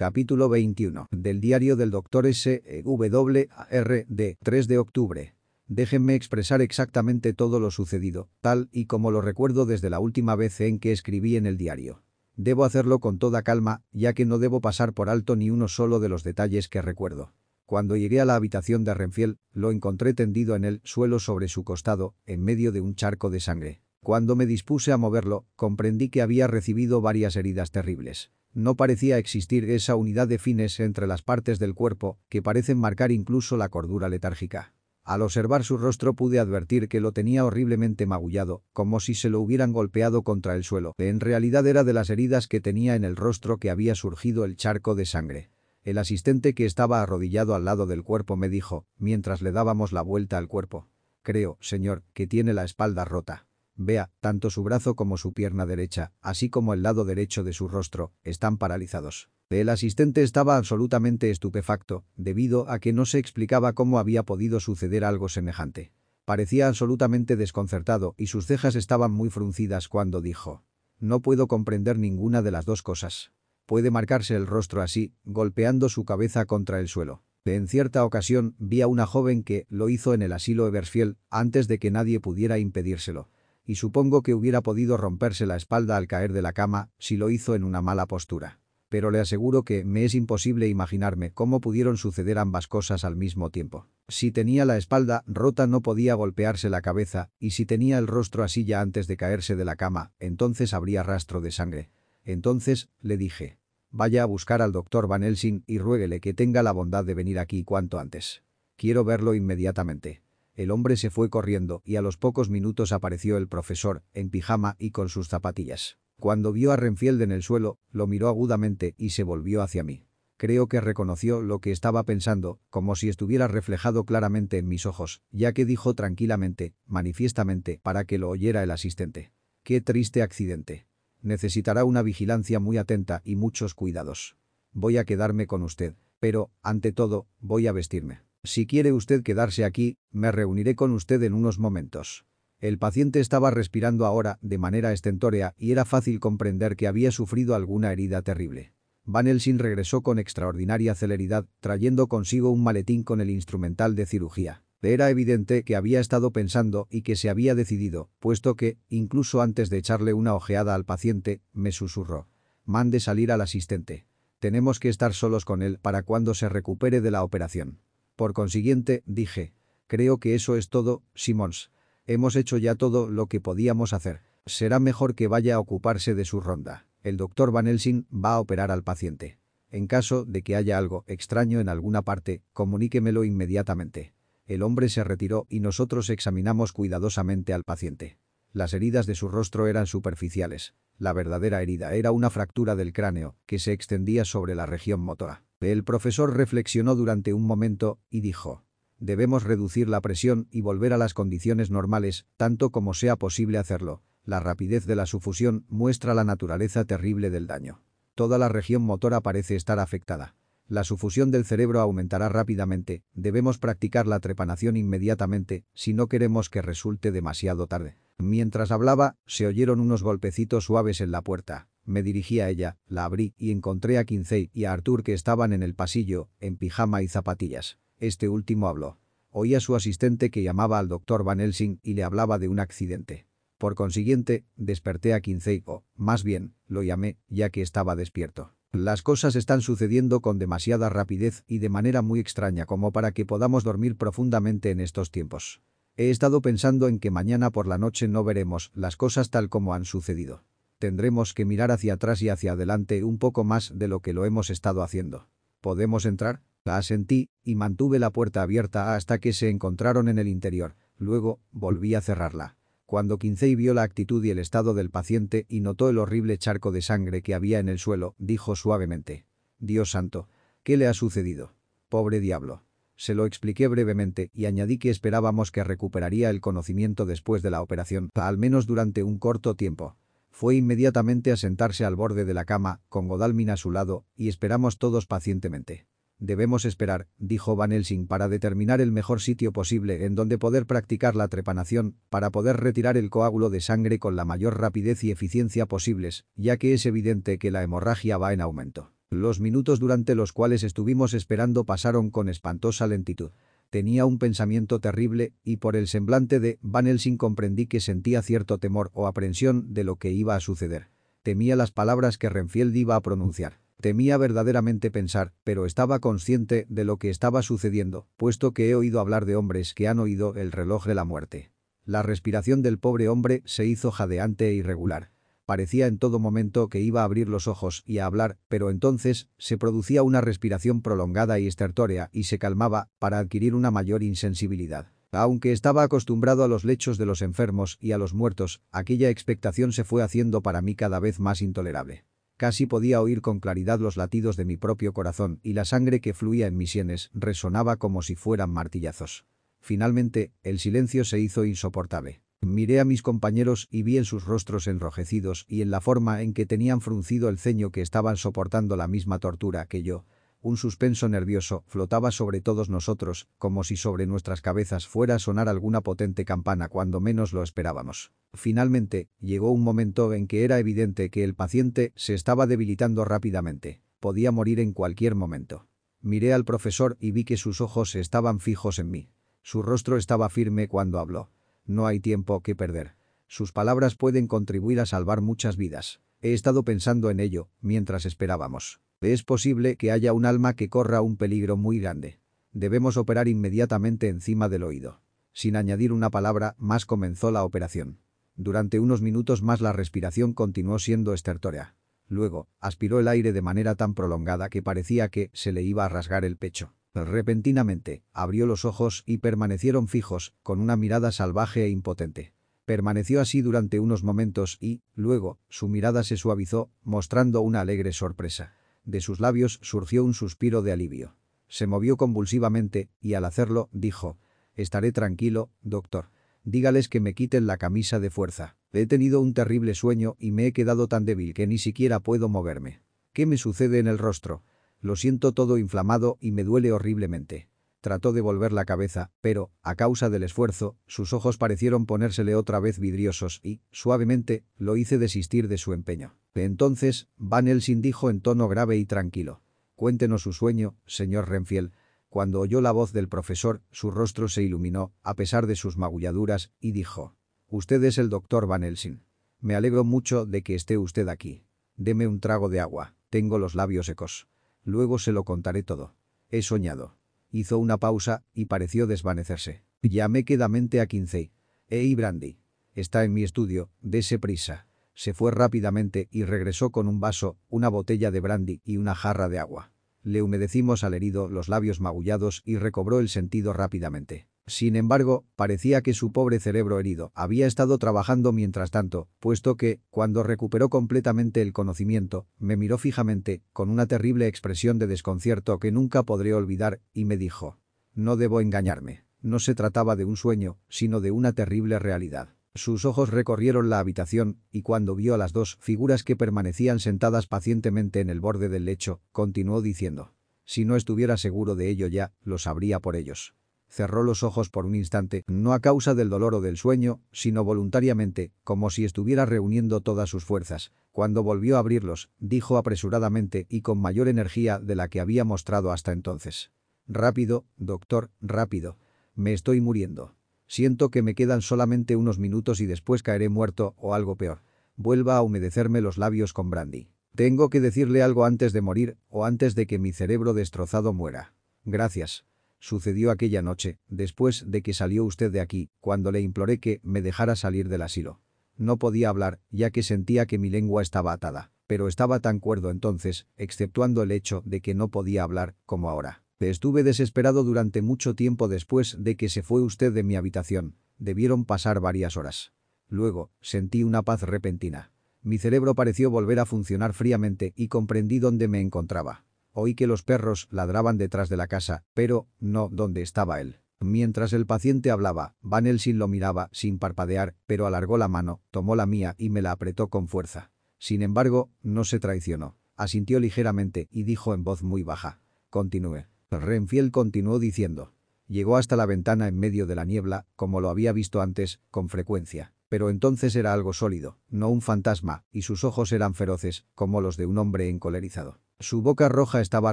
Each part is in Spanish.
Capítulo 21. Del diario del Dr. S. W. R. D. 3 de octubre. Déjenme expresar exactamente todo lo sucedido, tal y como lo recuerdo desde la última vez en que escribí en el diario. Debo hacerlo con toda calma, ya que no debo pasar por alto ni uno solo de los detalles que recuerdo. Cuando llegué a la habitación de Renfiel, lo encontré tendido en el suelo sobre su costado, en medio de un charco de sangre. Cuando me dispuse a moverlo, comprendí que había recibido varias heridas terribles. No parecía existir esa unidad de fines entre las partes del cuerpo que parecen marcar incluso la cordura letárgica. Al observar su rostro pude advertir que lo tenía horriblemente magullado, como si se lo hubieran golpeado contra el suelo. En realidad era de las heridas que tenía en el rostro que había surgido el charco de sangre. El asistente que estaba arrodillado al lado del cuerpo me dijo, mientras le dábamos la vuelta al cuerpo. Creo, señor, que tiene la espalda rota. Vea, tanto su brazo como su pierna derecha, así como el lado derecho de su rostro, están paralizados. El asistente estaba absolutamente estupefacto, debido a que no se explicaba cómo había podido suceder algo semejante. Parecía absolutamente desconcertado y sus cejas estaban muy fruncidas cuando dijo. No puedo comprender ninguna de las dos cosas. Puede marcarse el rostro así, golpeando su cabeza contra el suelo. En cierta ocasión vi a una joven que lo hizo en el asilo Eversfield antes de que nadie pudiera impedírselo. Y supongo que hubiera podido romperse la espalda al caer de la cama si lo hizo en una mala postura pero le aseguro que me es imposible imaginarme cómo pudieron suceder ambas cosas al mismo tiempo. Si tenía la espalda rota no podía golpearse la cabeza, y si tenía el rostro así ya antes de caerse de la cama, entonces habría rastro de sangre. Entonces, le dije, vaya a buscar al doctor Van Helsing y ruéguele que tenga la bondad de venir aquí cuanto antes. Quiero verlo inmediatamente. El hombre se fue corriendo y a los pocos minutos apareció el profesor, en pijama y con sus zapatillas. Cuando vio a Renfield en el suelo, lo miró agudamente y se volvió hacia mí. Creo que reconoció lo que estaba pensando, como si estuviera reflejado claramente en mis ojos, ya que dijo tranquilamente, manifiestamente, para que lo oyera el asistente. Qué triste accidente. Necesitará una vigilancia muy atenta y muchos cuidados. Voy a quedarme con usted, pero, ante todo, voy a vestirme. Si quiere usted quedarse aquí, me reuniré con usted en unos momentos. El paciente estaba respirando ahora de manera estentórea y era fácil comprender que había sufrido alguna herida terrible. Van Helsing regresó con extraordinaria celeridad, trayendo consigo un maletín con el instrumental de cirugía. Era evidente que había estado pensando y que se había decidido, puesto que, incluso antes de echarle una ojeada al paciente, me susurró. Mande salir al asistente. Tenemos que estar solos con él para cuando se recupere de la operación. Por consiguiente, dije. Creo que eso es todo, Simons. Hemos hecho ya todo lo que podíamos hacer. Será mejor que vaya a ocuparse de su ronda. El doctor Van Helsing va a operar al paciente. En caso de que haya algo extraño en alguna parte, comuníquemelo inmediatamente. El hombre se retiró y nosotros examinamos cuidadosamente al paciente. Las heridas de su rostro eran superficiales. La verdadera herida era una fractura del cráneo que se extendía sobre la región motora. El profesor reflexionó durante un momento y dijo, Debemos reducir la presión y volver a las condiciones normales, tanto como sea posible hacerlo. La rapidez de la sufusión muestra la naturaleza terrible del daño. Toda la región motora parece estar afectada. La sufusión del cerebro aumentará rápidamente, debemos practicar la trepanación inmediatamente, si no queremos que resulte demasiado tarde. Mientras hablaba, se oyeron unos golpecitos suaves en la puerta. Me dirigí a ella, la abrí y encontré a Quincey y a Arthur que estaban en el pasillo, en pijama y zapatillas. Este último habló. Oí a su asistente que llamaba al doctor Van Helsing y le hablaba de un accidente. Por consiguiente, desperté a Kinsey o, más bien, lo llamé, ya que estaba despierto. Las cosas están sucediendo con demasiada rapidez y de manera muy extraña como para que podamos dormir profundamente en estos tiempos. He estado pensando en que mañana por la noche no veremos las cosas tal como han sucedido. Tendremos que mirar hacia atrás y hacia adelante un poco más de lo que lo hemos estado haciendo. ¿Podemos entrar? La asentí y mantuve la puerta abierta hasta que se encontraron en el interior. Luego, volví a cerrarla. Cuando Quincey vio la actitud y el estado del paciente y notó el horrible charco de sangre que había en el suelo, dijo suavemente. Dios santo, ¿qué le ha sucedido? Pobre diablo. Se lo expliqué brevemente y añadí que esperábamos que recuperaría el conocimiento después de la operación, al menos durante un corto tiempo. Fue inmediatamente a sentarse al borde de la cama, con Godalmin a su lado, y esperamos todos pacientemente. Debemos esperar, dijo Van Helsing para determinar el mejor sitio posible en donde poder practicar la trepanación, para poder retirar el coágulo de sangre con la mayor rapidez y eficiencia posibles, ya que es evidente que la hemorragia va en aumento. Los minutos durante los cuales estuvimos esperando pasaron con espantosa lentitud. Tenía un pensamiento terrible y por el semblante de Van Helsing comprendí que sentía cierto temor o aprensión de lo que iba a suceder. Temía las palabras que Renfield iba a pronunciar. Temía verdaderamente pensar, pero estaba consciente de lo que estaba sucediendo, puesto que he oído hablar de hombres que han oído el reloj de la muerte. La respiración del pobre hombre se hizo jadeante e irregular. Parecía en todo momento que iba a abrir los ojos y a hablar, pero entonces se producía una respiración prolongada y estertórea y se calmaba para adquirir una mayor insensibilidad. Aunque estaba acostumbrado a los lechos de los enfermos y a los muertos, aquella expectación se fue haciendo para mí cada vez más intolerable. Casi podía oír con claridad los latidos de mi propio corazón y la sangre que fluía en mis sienes resonaba como si fueran martillazos. Finalmente, el silencio se hizo insoportable. Miré a mis compañeros y vi en sus rostros enrojecidos y en la forma en que tenían fruncido el ceño que estaban soportando la misma tortura que yo. Un suspenso nervioso flotaba sobre todos nosotros, como si sobre nuestras cabezas fuera a sonar alguna potente campana cuando menos lo esperábamos. Finalmente, llegó un momento en que era evidente que el paciente se estaba debilitando rápidamente. Podía morir en cualquier momento. Miré al profesor y vi que sus ojos estaban fijos en mí. Su rostro estaba firme cuando habló. No hay tiempo que perder. Sus palabras pueden contribuir a salvar muchas vidas. He estado pensando en ello, mientras esperábamos. Es posible que haya un alma que corra un peligro muy grande. Debemos operar inmediatamente encima del oído. Sin añadir una palabra, más comenzó la operación. Durante unos minutos más la respiración continuó siendo estertórea. Luego, aspiró el aire de manera tan prolongada que parecía que se le iba a rasgar el pecho. Repentinamente, abrió los ojos y permanecieron fijos, con una mirada salvaje e impotente. Permaneció así durante unos momentos y, luego, su mirada se suavizó, mostrando una alegre sorpresa. De sus labios surgió un suspiro de alivio. Se movió convulsivamente y al hacerlo, dijo, «Estaré tranquilo, doctor. Dígales que me quiten la camisa de fuerza. He tenido un terrible sueño y me he quedado tan débil que ni siquiera puedo moverme. ¿Qué me sucede en el rostro? Lo siento todo inflamado y me duele horriblemente. Trató de volver la cabeza, pero, a causa del esfuerzo, sus ojos parecieron ponérsele otra vez vidriosos y, suavemente, lo hice desistir de su empeño. Entonces, Van Helsing dijo en tono grave y tranquilo. Cuéntenos su sueño, señor Renfield. Cuando oyó la voz del profesor, su rostro se iluminó, a pesar de sus magulladuras, y dijo. Usted es el doctor Van Helsing. Me alegro mucho de que esté usted aquí. Deme un trago de agua. Tengo los labios secos. Luego se lo contaré todo. He soñado. Hizo una pausa y pareció desvanecerse. Llamé quedamente a Quincey. Hey Brandy. Está en mi estudio, dese prisa. Se fue rápidamente y regresó con un vaso, una botella de brandy y una jarra de agua. Le humedecimos al herido los labios magullados y recobró el sentido rápidamente. Sin embargo, parecía que su pobre cerebro herido había estado trabajando mientras tanto, puesto que, cuando recuperó completamente el conocimiento, me miró fijamente, con una terrible expresión de desconcierto que nunca podré olvidar, y me dijo, «No debo engañarme. No se trataba de un sueño, sino de una terrible realidad». Sus ojos recorrieron la habitación, y cuando vio a las dos figuras que permanecían sentadas pacientemente en el borde del lecho, continuó diciendo, «Si no estuviera seguro de ello ya, lo sabría por ellos». Cerró los ojos por un instante, no a causa del dolor o del sueño, sino voluntariamente, como si estuviera reuniendo todas sus fuerzas. Cuando volvió a abrirlos, dijo apresuradamente y con mayor energía de la que había mostrado hasta entonces. «Rápido, doctor, rápido. Me estoy muriendo. Siento que me quedan solamente unos minutos y después caeré muerto o algo peor. Vuelva a humedecerme los labios con brandy. Tengo que decirle algo antes de morir o antes de que mi cerebro destrozado muera. Gracias. Sucedió aquella noche, después de que salió usted de aquí, cuando le imploré que me dejara salir del asilo. No podía hablar, ya que sentía que mi lengua estaba atada, pero estaba tan cuerdo entonces, exceptuando el hecho de que no podía hablar, como ahora. Estuve desesperado durante mucho tiempo después de que se fue usted de mi habitación. Debieron pasar varias horas. Luego, sentí una paz repentina. Mi cerebro pareció volver a funcionar fríamente y comprendí dónde me encontraba. Oí que los perros ladraban detrás de la casa, pero no donde estaba él. Mientras el paciente hablaba, Van Helsing lo miraba sin parpadear, pero alargó la mano, tomó la mía y me la apretó con fuerza. Sin embargo, no se traicionó. Asintió ligeramente y dijo en voz muy baja. Continúe. Renfield continuó diciendo. Llegó hasta la ventana en medio de la niebla, como lo había visto antes, con frecuencia. Pero entonces era algo sólido, no un fantasma, y sus ojos eran feroces, como los de un hombre encolerizado. Su boca roja estaba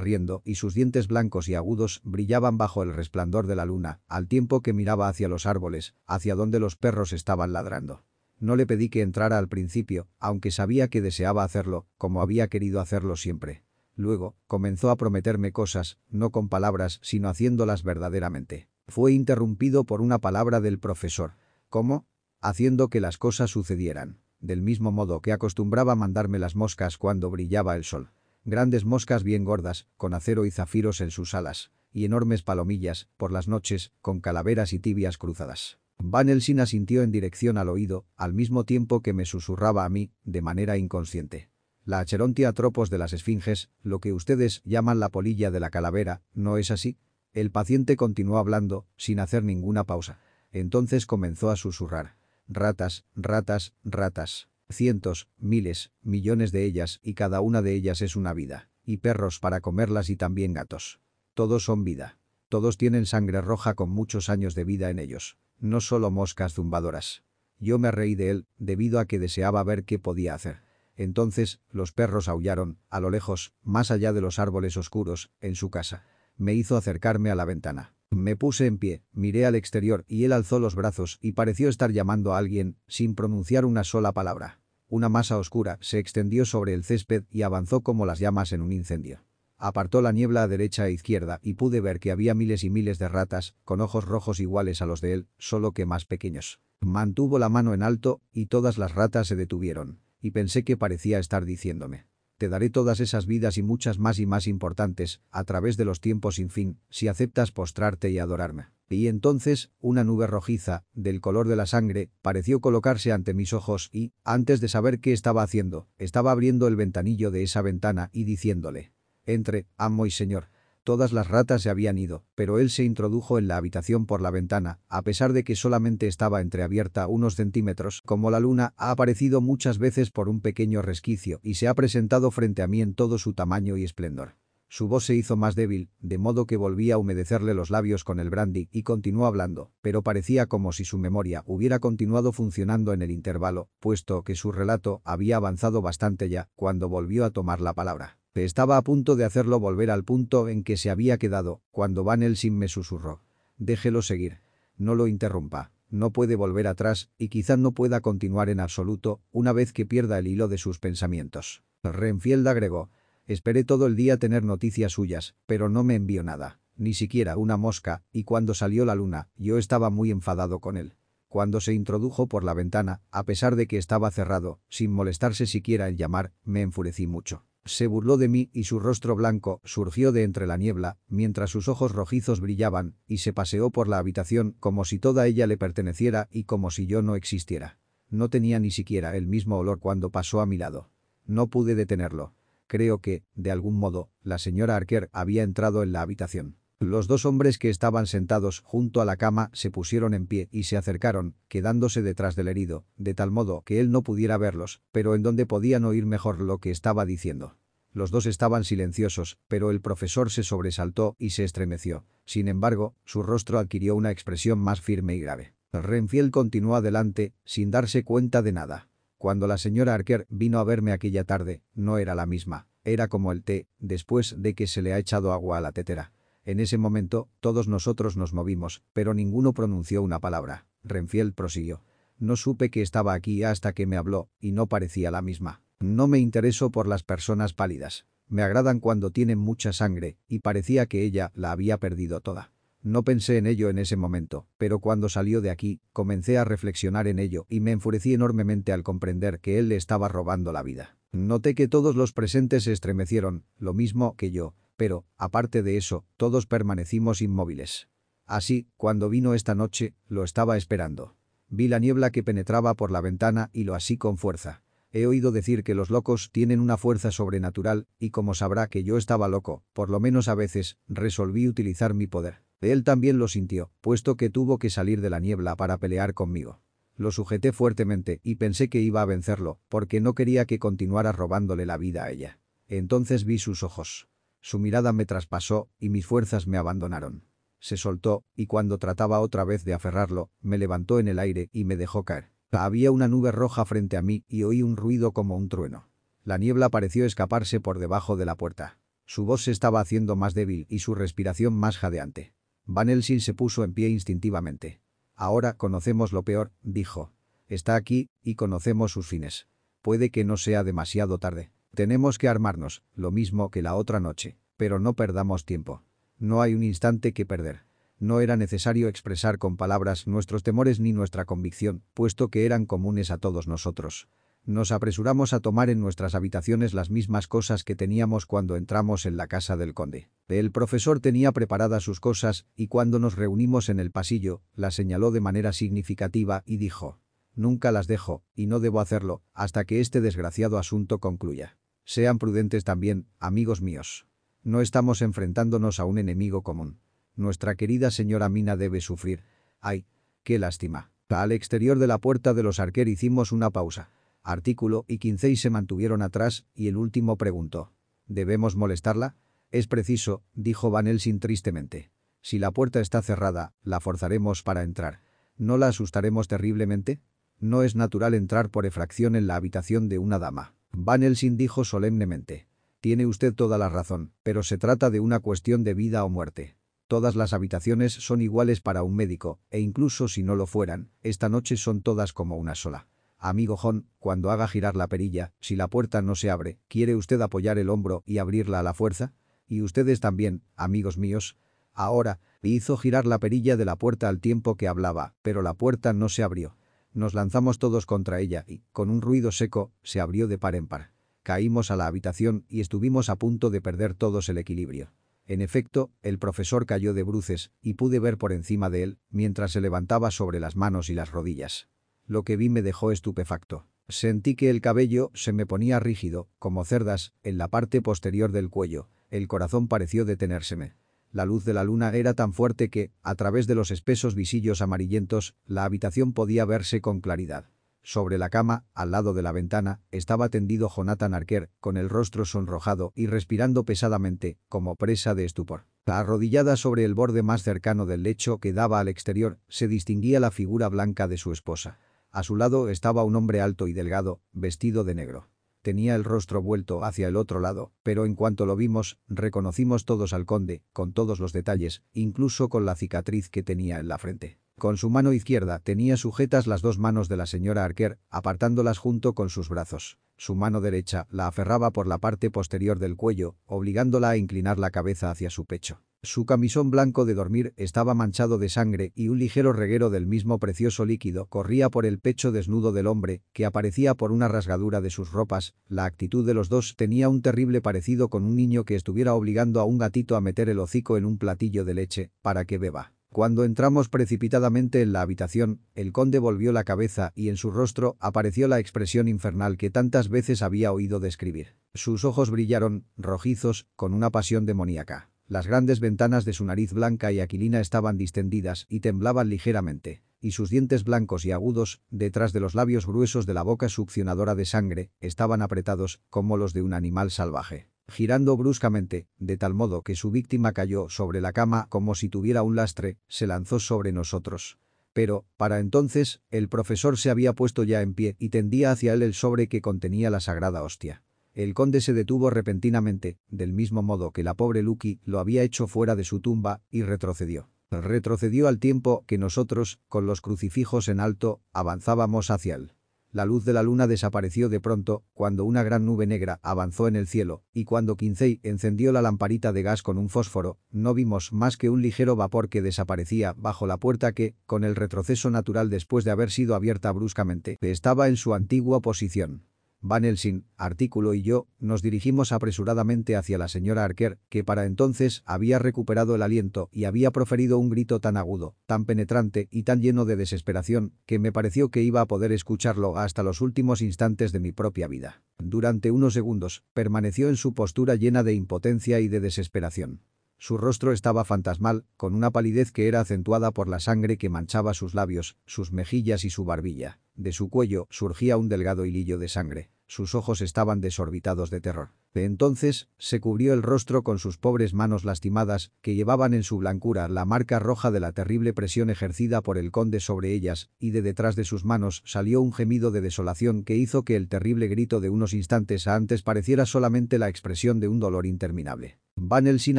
riendo y sus dientes blancos y agudos brillaban bajo el resplandor de la luna, al tiempo que miraba hacia los árboles, hacia donde los perros estaban ladrando. No le pedí que entrara al principio, aunque sabía que deseaba hacerlo, como había querido hacerlo siempre. Luego, comenzó a prometerme cosas, no con palabras, sino haciéndolas verdaderamente. Fue interrumpido por una palabra del profesor. ¿Cómo? Haciendo que las cosas sucedieran. Del mismo modo que acostumbraba mandarme las moscas cuando brillaba el sol. Grandes moscas bien gordas, con acero y zafiros en sus alas. Y enormes palomillas, por las noches, con calaveras y tibias cruzadas. Van Helsing asintió en dirección al oído, al mismo tiempo que me susurraba a mí, de manera inconsciente. La Acherontia tropos de las esfinges, lo que ustedes llaman la polilla de la calavera, ¿no es así? El paciente continuó hablando, sin hacer ninguna pausa. Entonces comenzó a susurrar. Ratas, ratas, ratas. Cientos, miles, millones de ellas y cada una de ellas es una vida. Y perros para comerlas y también gatos. Todos son vida. Todos tienen sangre roja con muchos años de vida en ellos. No solo moscas zumbadoras. Yo me reí de él, debido a que deseaba ver qué podía hacer. Entonces, los perros aullaron, a lo lejos, más allá de los árboles oscuros, en su casa. Me hizo acercarme a la ventana. Me puse en pie, miré al exterior y él alzó los brazos y pareció estar llamando a alguien, sin pronunciar una sola palabra. Una masa oscura se extendió sobre el césped y avanzó como las llamas en un incendio. Apartó la niebla a derecha e izquierda y pude ver que había miles y miles de ratas, con ojos rojos iguales a los de él, solo que más pequeños. Mantuvo la mano en alto y todas las ratas se detuvieron y pensé que parecía estar diciéndome. Te daré todas esas vidas y muchas más y más importantes, a través de los tiempos sin fin, si aceptas postrarte y adorarme. Y entonces, una nube rojiza, del color de la sangre, pareció colocarse ante mis ojos y, antes de saber qué estaba haciendo, estaba abriendo el ventanillo de esa ventana y diciéndole, «Entre, amo y señor». Todas las ratas se habían ido, pero él se introdujo en la habitación por la ventana, a pesar de que solamente estaba entreabierta unos centímetros, como la luna ha aparecido muchas veces por un pequeño resquicio y se ha presentado frente a mí en todo su tamaño y esplendor. Su voz se hizo más débil, de modo que volví a humedecerle los labios con el brandy y continuó hablando, pero parecía como si su memoria hubiera continuado funcionando en el intervalo, puesto que su relato había avanzado bastante ya cuando volvió a tomar la palabra. Estaba a punto de hacerlo volver al punto en que se había quedado, cuando Van Helsing me susurró. Déjelo seguir. No lo interrumpa. No puede volver atrás, y quizá no pueda continuar en absoluto, una vez que pierda el hilo de sus pensamientos. Renfield agregó. Esperé todo el día tener noticias suyas, pero no me envió nada. Ni siquiera una mosca, y cuando salió la luna, yo estaba muy enfadado con él. Cuando se introdujo por la ventana, a pesar de que estaba cerrado, sin molestarse siquiera en llamar, me enfurecí mucho. Se burló de mí y su rostro blanco surgió de entre la niebla, mientras sus ojos rojizos brillaban, y se paseó por la habitación como si toda ella le perteneciera y como si yo no existiera. No tenía ni siquiera el mismo olor cuando pasó a mi lado. No pude detenerlo. Creo que, de algún modo, la señora Arker había entrado en la habitación. Los dos hombres que estaban sentados junto a la cama se pusieron en pie y se acercaron, quedándose detrás del herido, de tal modo que él no pudiera verlos, pero en donde podían oír mejor lo que estaba diciendo. Los dos estaban silenciosos, pero el profesor se sobresaltó y se estremeció. Sin embargo, su rostro adquirió una expresión más firme y grave. Renfield continuó adelante, sin darse cuenta de nada. Cuando la señora Arker vino a verme aquella tarde, no era la misma. Era como el té, después de que se le ha echado agua a la tetera. En ese momento, todos nosotros nos movimos, pero ninguno pronunció una palabra. Renfield prosiguió. No supe que estaba aquí hasta que me habló, y no parecía la misma. No me intereso por las personas pálidas. Me agradan cuando tienen mucha sangre, y parecía que ella la había perdido toda. No pensé en ello en ese momento, pero cuando salió de aquí, comencé a reflexionar en ello y me enfurecí enormemente al comprender que él le estaba robando la vida. Noté que todos los presentes se estremecieron, lo mismo que yo, pero, aparte de eso, todos permanecimos inmóviles. Así, cuando vino esta noche, lo estaba esperando. Vi la niebla que penetraba por la ventana y lo así con fuerza. He oído decir que los locos tienen una fuerza sobrenatural, y como sabrá que yo estaba loco, por lo menos a veces, resolví utilizar mi poder. Él también lo sintió, puesto que tuvo que salir de la niebla para pelear conmigo. Lo sujeté fuertemente y pensé que iba a vencerlo, porque no quería que continuara robándole la vida a ella. Entonces vi sus ojos. Su mirada me traspasó y mis fuerzas me abandonaron. Se soltó, y cuando trataba otra vez de aferrarlo, me levantó en el aire y me dejó caer. Había una nube roja frente a mí y oí un ruido como un trueno. La niebla pareció escaparse por debajo de la puerta. Su voz se estaba haciendo más débil y su respiración más jadeante. Van Helsing se puso en pie instintivamente. Ahora conocemos lo peor, dijo. Está aquí, y conocemos sus fines. Puede que no sea demasiado tarde. Tenemos que armarnos, lo mismo que la otra noche. Pero no perdamos tiempo. No hay un instante que perder. No era necesario expresar con palabras nuestros temores ni nuestra convicción, puesto que eran comunes a todos nosotros. Nos apresuramos a tomar en nuestras habitaciones las mismas cosas que teníamos cuando entramos en la casa del conde. El profesor tenía preparadas sus cosas y cuando nos reunimos en el pasillo, las señaló de manera significativa y dijo, «Nunca las dejo, y no debo hacerlo, hasta que este desgraciado asunto concluya. Sean prudentes también, amigos míos. No estamos enfrentándonos a un enemigo común. Nuestra querida señora Mina debe sufrir. ¡Ay! ¡Qué lástima! Al exterior de la puerta de los Arquer hicimos una pausa. Artículo y Quincey se mantuvieron atrás y el último preguntó. ¿Debemos molestarla? Es preciso, dijo Van Helsing tristemente. Si la puerta está cerrada, la forzaremos para entrar. ¿No la asustaremos terriblemente? No es natural entrar por efracción en la habitación de una dama. Van Helsing dijo solemnemente. Tiene usted toda la razón, pero se trata de una cuestión de vida o muerte. Todas las habitaciones son iguales para un médico, e incluso si no lo fueran, esta noche son todas como una sola. Amigo John, cuando haga girar la perilla, si la puerta no se abre, ¿quiere usted apoyar el hombro y abrirla a la fuerza? Y ustedes también, amigos míos. Ahora, hizo girar la perilla de la puerta al tiempo que hablaba, pero la puerta no se abrió. Nos lanzamos todos contra ella y, con un ruido seco, se abrió de par en par. Caímos a la habitación y estuvimos a punto de perder todos el equilibrio. En efecto, el profesor cayó de bruces y pude ver por encima de él, mientras se levantaba sobre las manos y las rodillas. Lo que vi me dejó estupefacto. Sentí que el cabello se me ponía rígido, como cerdas, en la parte posterior del cuello. El corazón pareció detenérseme. La luz de la luna era tan fuerte que, a través de los espesos visillos amarillentos, la habitación podía verse con claridad. Sobre la cama, al lado de la ventana, estaba tendido Jonathan Arker, con el rostro sonrojado y respirando pesadamente, como presa de estupor. Arrodillada sobre el borde más cercano del lecho que daba al exterior, se distinguía la figura blanca de su esposa. A su lado estaba un hombre alto y delgado, vestido de negro. Tenía el rostro vuelto hacia el otro lado, pero en cuanto lo vimos, reconocimos todos al conde, con todos los detalles, incluso con la cicatriz que tenía en la frente. Con su mano izquierda tenía sujetas las dos manos de la señora Arquer, apartándolas junto con sus brazos. Su mano derecha la aferraba por la parte posterior del cuello, obligándola a inclinar la cabeza hacia su pecho. Su camisón blanco de dormir estaba manchado de sangre y un ligero reguero del mismo precioso líquido corría por el pecho desnudo del hombre, que aparecía por una rasgadura de sus ropas. La actitud de los dos tenía un terrible parecido con un niño que estuviera obligando a un gatito a meter el hocico en un platillo de leche, para que beba. Cuando entramos precipitadamente en la habitación, el conde volvió la cabeza y en su rostro apareció la expresión infernal que tantas veces había oído describir. Sus ojos brillaron, rojizos, con una pasión demoníaca. Las grandes ventanas de su nariz blanca y aquilina estaban distendidas y temblaban ligeramente, y sus dientes blancos y agudos, detrás de los labios gruesos de la boca succionadora de sangre, estaban apretados como los de un animal salvaje. Girando bruscamente, de tal modo que su víctima cayó sobre la cama como si tuviera un lastre, se lanzó sobre nosotros. Pero, para entonces, el profesor se había puesto ya en pie y tendía hacia él el sobre que contenía la sagrada hostia. El conde se detuvo repentinamente, del mismo modo que la pobre Lucky lo había hecho fuera de su tumba, y retrocedió. Retrocedió al tiempo que nosotros, con los crucifijos en alto, avanzábamos hacia él. La luz de la luna desapareció de pronto, cuando una gran nube negra avanzó en el cielo, y cuando Quincey encendió la lamparita de gas con un fósforo, no vimos más que un ligero vapor que desaparecía bajo la puerta que, con el retroceso natural después de haber sido abierta bruscamente, estaba en su antigua posición. Van Helsing, artículo y yo, nos dirigimos apresuradamente hacia la señora Arker, que para entonces había recuperado el aliento y había proferido un grito tan agudo, tan penetrante y tan lleno de desesperación, que me pareció que iba a poder escucharlo hasta los últimos instantes de mi propia vida. Durante unos segundos, permaneció en su postura llena de impotencia y de desesperación. Su rostro estaba fantasmal, con una palidez que era acentuada por la sangre que manchaba sus labios, sus mejillas y su barbilla. De su cuello surgía un delgado hilillo de sangre. Sus ojos estaban desorbitados de terror. Entonces, se cubrió el rostro con sus pobres manos lastimadas, que llevaban en su blancura la marca roja de la terrible presión ejercida por el conde sobre ellas, y de detrás de sus manos salió un gemido de desolación que hizo que el terrible grito de unos instantes antes pareciera solamente la expresión de un dolor interminable. Van Helsing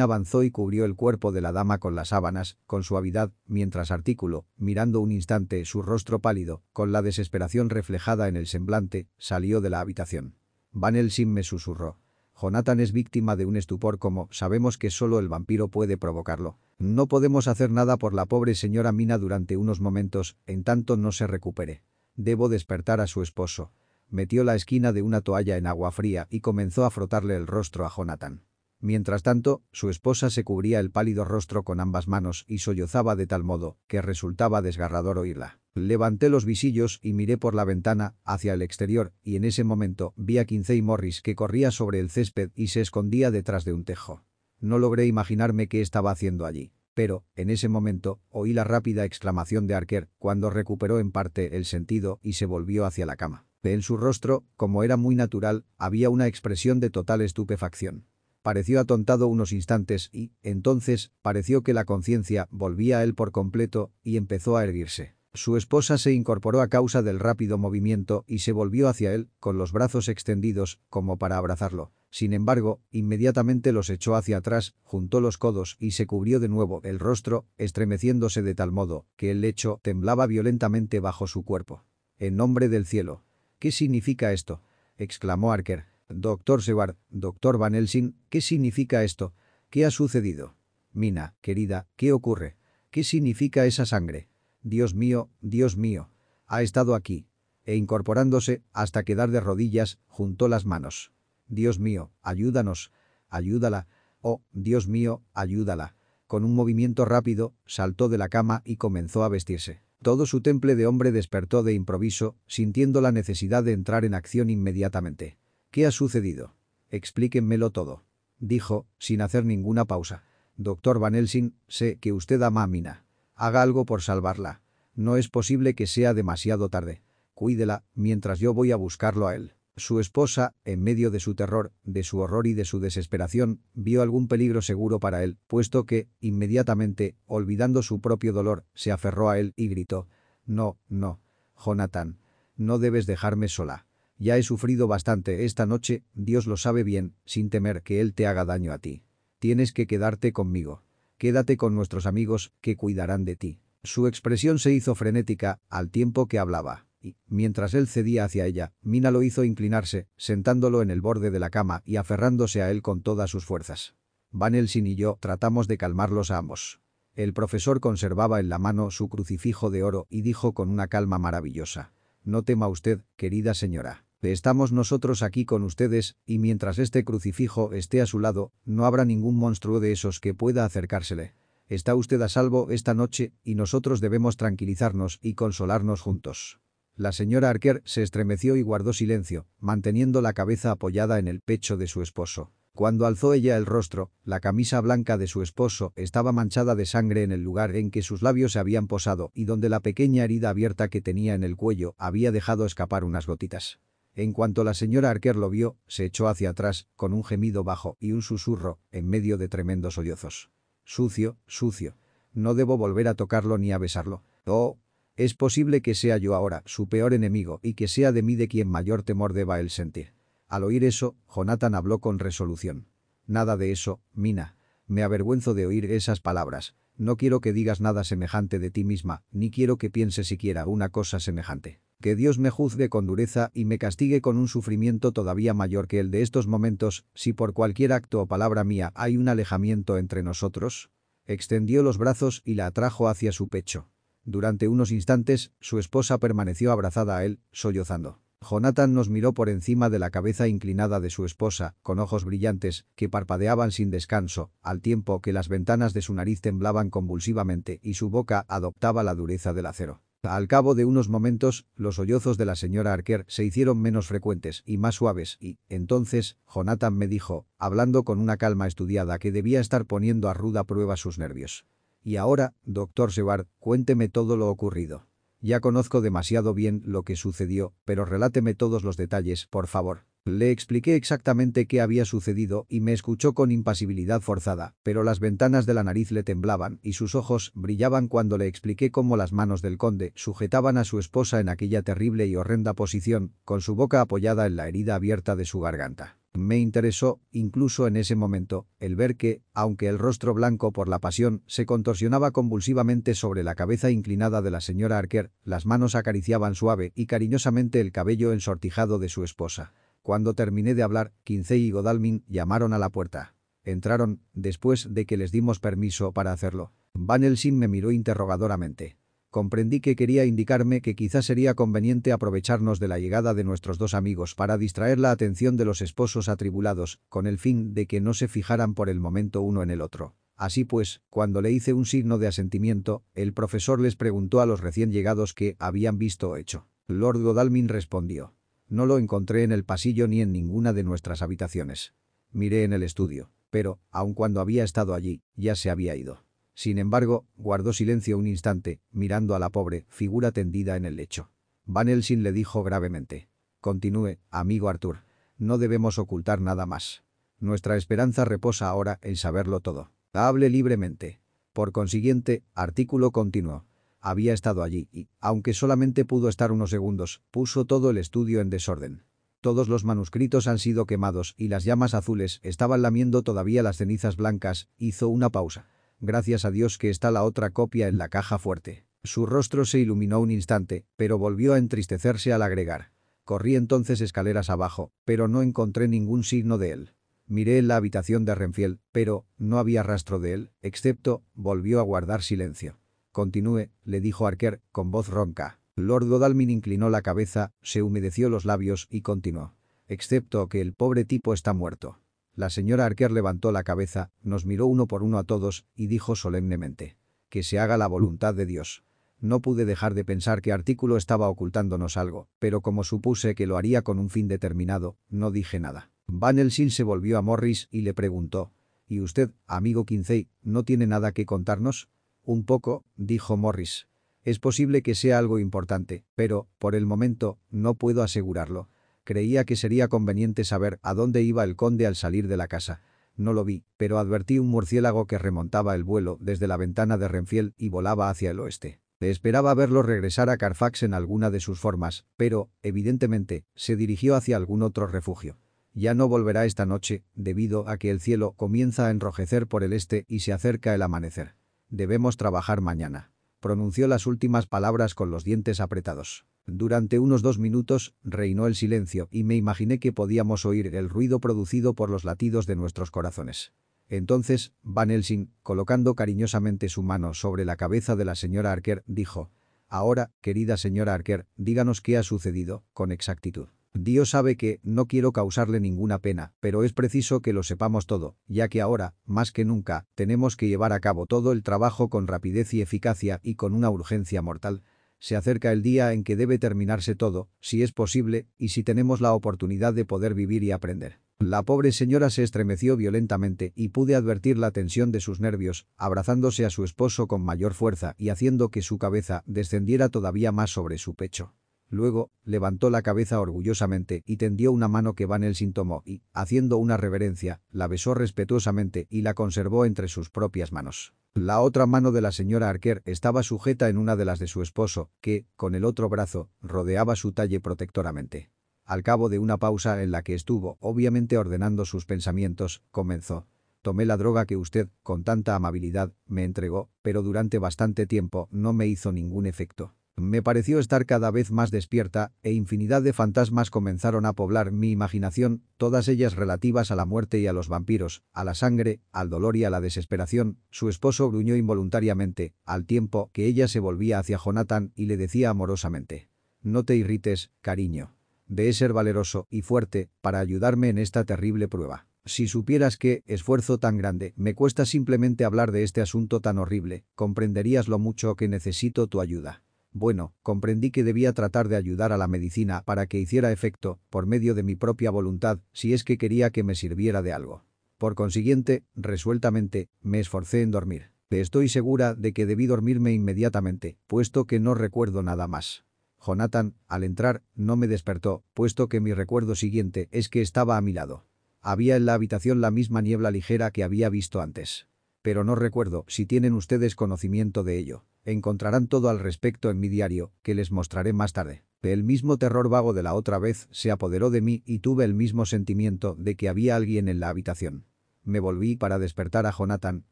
avanzó y cubrió el cuerpo de la dama con las sábanas, con suavidad, mientras artículo, mirando un instante su rostro pálido, con la desesperación reflejada en el semblante, salió de la habitación. Van Helsing me susurró. Jonathan es víctima de un estupor como sabemos que solo el vampiro puede provocarlo. No podemos hacer nada por la pobre señora Mina durante unos momentos, en tanto no se recupere. Debo despertar a su esposo. Metió la esquina de una toalla en agua fría y comenzó a frotarle el rostro a Jonathan. Mientras tanto, su esposa se cubría el pálido rostro con ambas manos y sollozaba de tal modo que resultaba desgarrador oírla. Levanté los visillos y miré por la ventana hacia el exterior y en ese momento vi a Quincey Morris que corría sobre el césped y se escondía detrás de un tejo. No logré imaginarme qué estaba haciendo allí. Pero, en ese momento, oí la rápida exclamación de Arquer cuando recuperó en parte el sentido y se volvió hacia la cama. En su rostro, como era muy natural, había una expresión de total estupefacción. Pareció atontado unos instantes y, entonces, pareció que la conciencia volvía a él por completo y empezó a erguirse. Su esposa se incorporó a causa del rápido movimiento y se volvió hacia él, con los brazos extendidos, como para abrazarlo. Sin embargo, inmediatamente los echó hacia atrás, juntó los codos y se cubrió de nuevo el rostro, estremeciéndose de tal modo que el lecho temblaba violentamente bajo su cuerpo. En nombre del cielo. ¿Qué significa esto? exclamó Arker. Doctor Seward, doctor Van Helsing, ¿qué significa esto? ¿Qué ha sucedido? Mina, querida, ¿qué ocurre? ¿Qué significa esa sangre? Dios mío, Dios mío. Ha estado aquí. E incorporándose, hasta quedar de rodillas, juntó las manos. Dios mío, ayúdanos. Ayúdala. Oh, Dios mío, ayúdala. Con un movimiento rápido, saltó de la cama y comenzó a vestirse. Todo su temple de hombre despertó de improviso, sintiendo la necesidad de entrar en acción inmediatamente. ¿Qué ha sucedido? Explíquenmelo todo. Dijo, sin hacer ninguna pausa. Doctor Van Helsing, sé que usted ama a Mina. Haga algo por salvarla. No es posible que sea demasiado tarde. Cuídela, mientras yo voy a buscarlo a él. Su esposa, en medio de su terror, de su horror y de su desesperación, vio algún peligro seguro para él, puesto que, inmediatamente, olvidando su propio dolor, se aferró a él y gritó. No, no. Jonathan. No debes dejarme sola. Ya he sufrido bastante esta noche, Dios lo sabe bien, sin temer que Él te haga daño a ti. Tienes que quedarte conmigo. Quédate con nuestros amigos, que cuidarán de ti. Su expresión se hizo frenética, al tiempo que hablaba. Y, mientras él cedía hacia ella, Mina lo hizo inclinarse, sentándolo en el borde de la cama y aferrándose a él con todas sus fuerzas. Van Helsing y yo tratamos de calmarlos a ambos. El profesor conservaba en la mano su crucifijo de oro y dijo con una calma maravillosa. No tema usted, querida señora. Estamos nosotros aquí con ustedes, y mientras este crucifijo esté a su lado, no habrá ningún monstruo de esos que pueda acercársele. Está usted a salvo esta noche, y nosotros debemos tranquilizarnos y consolarnos juntos. La señora Arquer se estremeció y guardó silencio, manteniendo la cabeza apoyada en el pecho de su esposo. Cuando alzó ella el rostro, la camisa blanca de su esposo estaba manchada de sangre en el lugar en que sus labios se habían posado y donde la pequeña herida abierta que tenía en el cuello había dejado escapar unas gotitas. En cuanto la señora Arquer lo vio, se echó hacia atrás, con un gemido bajo y un susurro, en medio de tremendos sollozos. Sucio, sucio. No debo volver a tocarlo ni a besarlo. Oh, es posible que sea yo ahora su peor enemigo y que sea de mí de quien mayor temor deba él sentir. Al oír eso, Jonathan habló con resolución. Nada de eso, Mina. Me avergüenzo de oír esas palabras. No quiero que digas nada semejante de ti misma, ni quiero que pienses siquiera una cosa semejante. Que Dios me juzgue con dureza y me castigue con un sufrimiento todavía mayor que el de estos momentos, si por cualquier acto o palabra mía hay un alejamiento entre nosotros. Extendió los brazos y la atrajo hacia su pecho. Durante unos instantes, su esposa permaneció abrazada a él, sollozando. Jonathan nos miró por encima de la cabeza inclinada de su esposa, con ojos brillantes, que parpadeaban sin descanso, al tiempo que las ventanas de su nariz temblaban convulsivamente y su boca adoptaba la dureza del acero. Al cabo de unos momentos, los sollozos de la señora Arquer se hicieron menos frecuentes y más suaves y, entonces, Jonathan me dijo, hablando con una calma estudiada que debía estar poniendo a ruda prueba sus nervios. Y ahora, doctor Seward, cuénteme todo lo ocurrido. Ya conozco demasiado bien lo que sucedió, pero reláteme todos los detalles, por favor. Le expliqué exactamente qué había sucedido y me escuchó con impasibilidad forzada, pero las ventanas de la nariz le temblaban y sus ojos brillaban cuando le expliqué cómo las manos del conde sujetaban a su esposa en aquella terrible y horrenda posición, con su boca apoyada en la herida abierta de su garganta. Me interesó, incluso en ese momento, el ver que, aunque el rostro blanco por la pasión se contorsionaba convulsivamente sobre la cabeza inclinada de la señora Arquer, las manos acariciaban suave y cariñosamente el cabello ensortijado de su esposa. Cuando terminé de hablar, Quincey y Godalming llamaron a la puerta. Entraron, después de que les dimos permiso para hacerlo. Van Helsing me miró interrogadoramente. Comprendí que quería indicarme que quizás sería conveniente aprovecharnos de la llegada de nuestros dos amigos para distraer la atención de los esposos atribulados, con el fin de que no se fijaran por el momento uno en el otro. Así pues, cuando le hice un signo de asentimiento, el profesor les preguntó a los recién llegados qué habían visto o hecho. Lord Godalming respondió. No lo encontré en el pasillo ni en ninguna de nuestras habitaciones. Miré en el estudio, pero, aun cuando había estado allí, ya se había ido. Sin embargo, guardó silencio un instante, mirando a la pobre figura tendida en el lecho. Van Helsing le dijo gravemente. Continúe, amigo Arthur. No debemos ocultar nada más. Nuestra esperanza reposa ahora en saberlo todo. Hable libremente. Por consiguiente, artículo continuó. Había estado allí y, aunque solamente pudo estar unos segundos, puso todo el estudio en desorden. Todos los manuscritos han sido quemados y las llamas azules estaban lamiendo todavía las cenizas blancas, hizo una pausa. Gracias a Dios que está la otra copia en la caja fuerte. Su rostro se iluminó un instante, pero volvió a entristecerse al agregar. Corrí entonces escaleras abajo, pero no encontré ningún signo de él. Miré en la habitación de Renfield, pero no había rastro de él, excepto, volvió a guardar silencio. Continúe, le dijo Arquer, con voz ronca. Lord Godalming inclinó la cabeza, se humedeció los labios y continuó. Excepto que el pobre tipo está muerto. La señora Arquer levantó la cabeza, nos miró uno por uno a todos y dijo solemnemente. Que se haga la voluntad de Dios. No pude dejar de pensar que Artículo estaba ocultándonos algo, pero como supuse que lo haría con un fin determinado, no dije nada. Van Helsing se volvió a Morris y le preguntó. ¿Y usted, amigo Quincey, no tiene nada que contarnos? Un poco, dijo Morris. Es posible que sea algo importante, pero, por el momento, no puedo asegurarlo. Creía que sería conveniente saber a dónde iba el conde al salir de la casa. No lo vi, pero advertí un murciélago que remontaba el vuelo desde la ventana de Renfiel y volaba hacia el oeste. Esperaba verlo regresar a Carfax en alguna de sus formas, pero, evidentemente, se dirigió hacia algún otro refugio. Ya no volverá esta noche, debido a que el cielo comienza a enrojecer por el este y se acerca el amanecer. Debemos trabajar mañana. Pronunció las últimas palabras con los dientes apretados. Durante unos dos minutos reinó el silencio y me imaginé que podíamos oír el ruido producido por los latidos de nuestros corazones. Entonces, Van Helsing, colocando cariñosamente su mano sobre la cabeza de la señora Arquer, dijo, «Ahora, querida señora Arquer, díganos qué ha sucedido, con exactitud». Dios sabe que no quiero causarle ninguna pena, pero es preciso que lo sepamos todo, ya que ahora, más que nunca, tenemos que llevar a cabo todo el trabajo con rapidez y eficacia y con una urgencia mortal. Se acerca el día en que debe terminarse todo, si es posible, y si tenemos la oportunidad de poder vivir y aprender. La pobre señora se estremeció violentamente y pude advertir la tensión de sus nervios, abrazándose a su esposo con mayor fuerza y haciendo que su cabeza descendiera todavía más sobre su pecho. Luego, levantó la cabeza orgullosamente y tendió una mano que Van Helsing tomó y, haciendo una reverencia, la besó respetuosamente y la conservó entre sus propias manos. La otra mano de la señora Arquer estaba sujeta en una de las de su esposo, que, con el otro brazo, rodeaba su talle protectoramente. Al cabo de una pausa en la que estuvo, obviamente ordenando sus pensamientos, comenzó. Tomé la droga que usted, con tanta amabilidad, me entregó, pero durante bastante tiempo no me hizo ningún efecto. Me pareció estar cada vez más despierta e infinidad de fantasmas comenzaron a poblar mi imaginación, todas ellas relativas a la muerte y a los vampiros, a la sangre, al dolor y a la desesperación. Su esposo gruñó involuntariamente, al tiempo que ella se volvía hacia Jonathan y le decía amorosamente. No te irrites, cariño. Debe ser valeroso y fuerte para ayudarme en esta terrible prueba. Si supieras qué esfuerzo tan grande me cuesta simplemente hablar de este asunto tan horrible, comprenderías lo mucho que necesito tu ayuda. Bueno, comprendí que debía tratar de ayudar a la medicina para que hiciera efecto, por medio de mi propia voluntad, si es que quería que me sirviera de algo. Por consiguiente, resueltamente, me esforcé en dormir. Estoy segura de que debí dormirme inmediatamente, puesto que no recuerdo nada más. Jonathan, al entrar, no me despertó, puesto que mi recuerdo siguiente es que estaba a mi lado. Había en la habitación la misma niebla ligera que había visto antes. Pero no recuerdo si tienen ustedes conocimiento de ello. Encontrarán todo al respecto en mi diario, que les mostraré más tarde. El mismo terror vago de la otra vez se apoderó de mí y tuve el mismo sentimiento de que había alguien en la habitación. Me volví para despertar a Jonathan,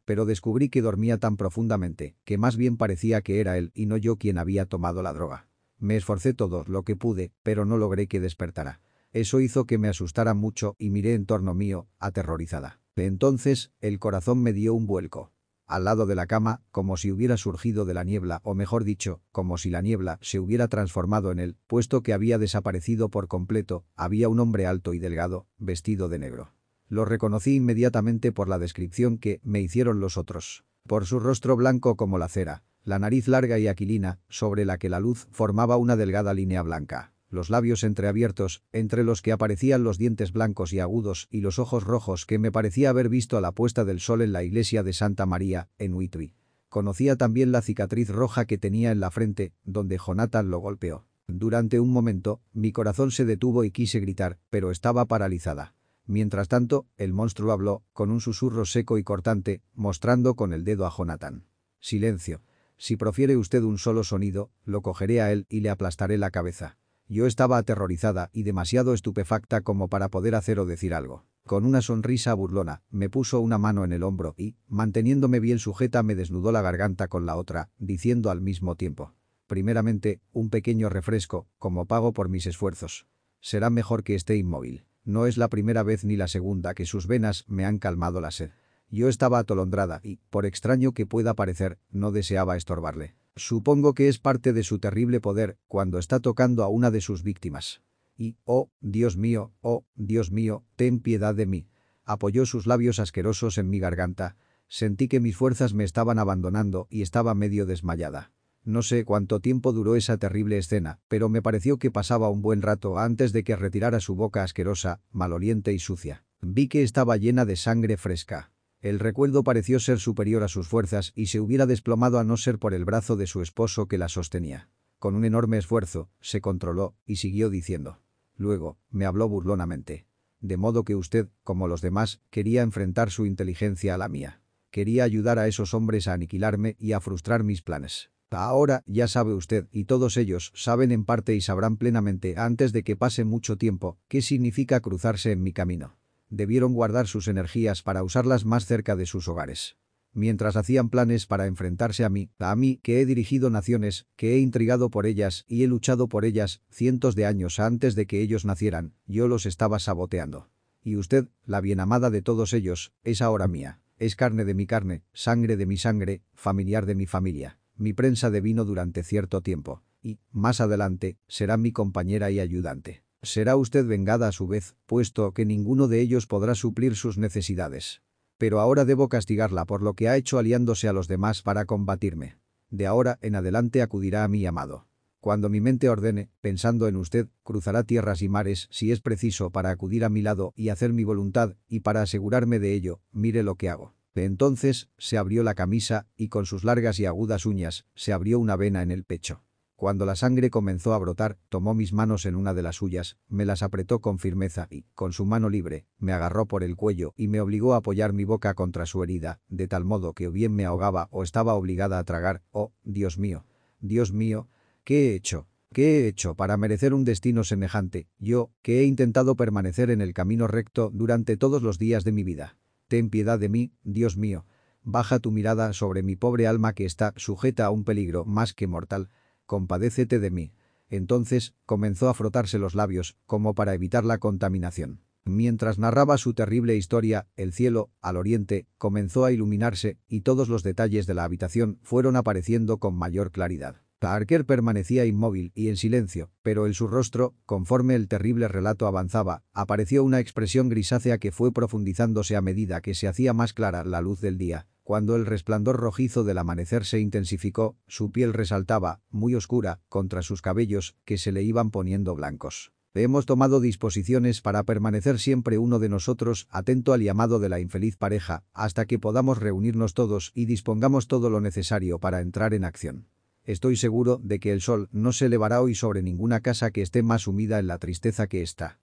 pero descubrí que dormía tan profundamente, que más bien parecía que era él y no yo quien había tomado la droga. Me esforcé todo lo que pude, pero no logré que despertara. Eso hizo que me asustara mucho y miré en torno mío, aterrorizada. Entonces, el corazón me dio un vuelco al lado de la cama, como si hubiera surgido de la niebla, o mejor dicho, como si la niebla se hubiera transformado en él, puesto que había desaparecido por completo, había un hombre alto y delgado, vestido de negro. Lo reconocí inmediatamente por la descripción que me hicieron los otros. Por su rostro blanco como la cera, la nariz larga y aquilina, sobre la que la luz formaba una delgada línea blanca los labios entreabiertos, entre los que aparecían los dientes blancos y agudos y los ojos rojos que me parecía haber visto a la puesta del sol en la iglesia de Santa María, en Whitby. Conocía también la cicatriz roja que tenía en la frente, donde Jonathan lo golpeó. Durante un momento, mi corazón se detuvo y quise gritar, pero estaba paralizada. Mientras tanto, el monstruo habló, con un susurro seco y cortante, mostrando con el dedo a Jonathan. Silencio. Si profiere usted un solo sonido, lo cogeré a él y le aplastaré la cabeza. Yo estaba aterrorizada y demasiado estupefacta como para poder hacer o decir algo. Con una sonrisa burlona, me puso una mano en el hombro y, manteniéndome bien sujeta, me desnudó la garganta con la otra, diciendo al mismo tiempo. Primeramente, un pequeño refresco, como pago por mis esfuerzos. Será mejor que esté inmóvil. No es la primera vez ni la segunda que sus venas me han calmado la sed. Yo estaba atolondrada y, por extraño que pueda parecer, no deseaba estorbarle. Supongo que es parte de su terrible poder cuando está tocando a una de sus víctimas. Y, oh, Dios mío, oh, Dios mío, ten piedad de mí. Apoyó sus labios asquerosos en mi garganta. Sentí que mis fuerzas me estaban abandonando y estaba medio desmayada. No sé cuánto tiempo duró esa terrible escena, pero me pareció que pasaba un buen rato antes de que retirara su boca asquerosa, maloliente y sucia. Vi que estaba llena de sangre fresca. El recuerdo pareció ser superior a sus fuerzas y se hubiera desplomado a no ser por el brazo de su esposo que la sostenía. Con un enorme esfuerzo, se controló y siguió diciendo. Luego, me habló burlonamente. De modo que usted, como los demás, quería enfrentar su inteligencia a la mía. Quería ayudar a esos hombres a aniquilarme y a frustrar mis planes. Ahora, ya sabe usted, y todos ellos saben en parte y sabrán plenamente antes de que pase mucho tiempo, qué significa cruzarse en mi camino debieron guardar sus energías para usarlas más cerca de sus hogares. Mientras hacían planes para enfrentarse a mí, a mí que he dirigido naciones, que he intrigado por ellas y he luchado por ellas cientos de años antes de que ellos nacieran, yo los estaba saboteando. Y usted, la bienamada de todos ellos, es ahora mía. Es carne de mi carne, sangre de mi sangre, familiar de mi familia, mi prensa de vino durante cierto tiempo. Y, más adelante, será mi compañera y ayudante. Será usted vengada a su vez, puesto que ninguno de ellos podrá suplir sus necesidades. Pero ahora debo castigarla por lo que ha hecho aliándose a los demás para combatirme. De ahora en adelante acudirá a mi amado. Cuando mi mente ordene, pensando en usted, cruzará tierras y mares si es preciso para acudir a mi lado y hacer mi voluntad, y para asegurarme de ello, mire lo que hago. Entonces, se abrió la camisa, y con sus largas y agudas uñas, se abrió una vena en el pecho. Cuando la sangre comenzó a brotar, tomó mis manos en una de las suyas, me las apretó con firmeza y, con su mano libre, me agarró por el cuello y me obligó a apoyar mi boca contra su herida, de tal modo que o bien me ahogaba o estaba obligada a tragar. Oh, Dios mío, Dios mío, ¿qué he hecho? ¿Qué he hecho para merecer un destino semejante, yo, que he intentado permanecer en el camino recto durante todos los días de mi vida? Ten piedad de mí, Dios mío. Baja tu mirada sobre mi pobre alma que está sujeta a un peligro más que mortal compadécete de mí. Entonces, comenzó a frotarse los labios, como para evitar la contaminación. Mientras narraba su terrible historia, el cielo, al oriente, comenzó a iluminarse y todos los detalles de la habitación fueron apareciendo con mayor claridad. Parker permanecía inmóvil y en silencio, pero en su rostro, conforme el terrible relato avanzaba, apareció una expresión grisácea que fue profundizándose a medida que se hacía más clara la luz del día. Cuando el resplandor rojizo del amanecer se intensificó, su piel resaltaba, muy oscura, contra sus cabellos, que se le iban poniendo blancos. Hemos tomado disposiciones para permanecer siempre uno de nosotros atento al llamado de la infeliz pareja, hasta que podamos reunirnos todos y dispongamos todo lo necesario para entrar en acción. Estoy seguro de que el sol no se elevará hoy sobre ninguna casa que esté más sumida en la tristeza que esta.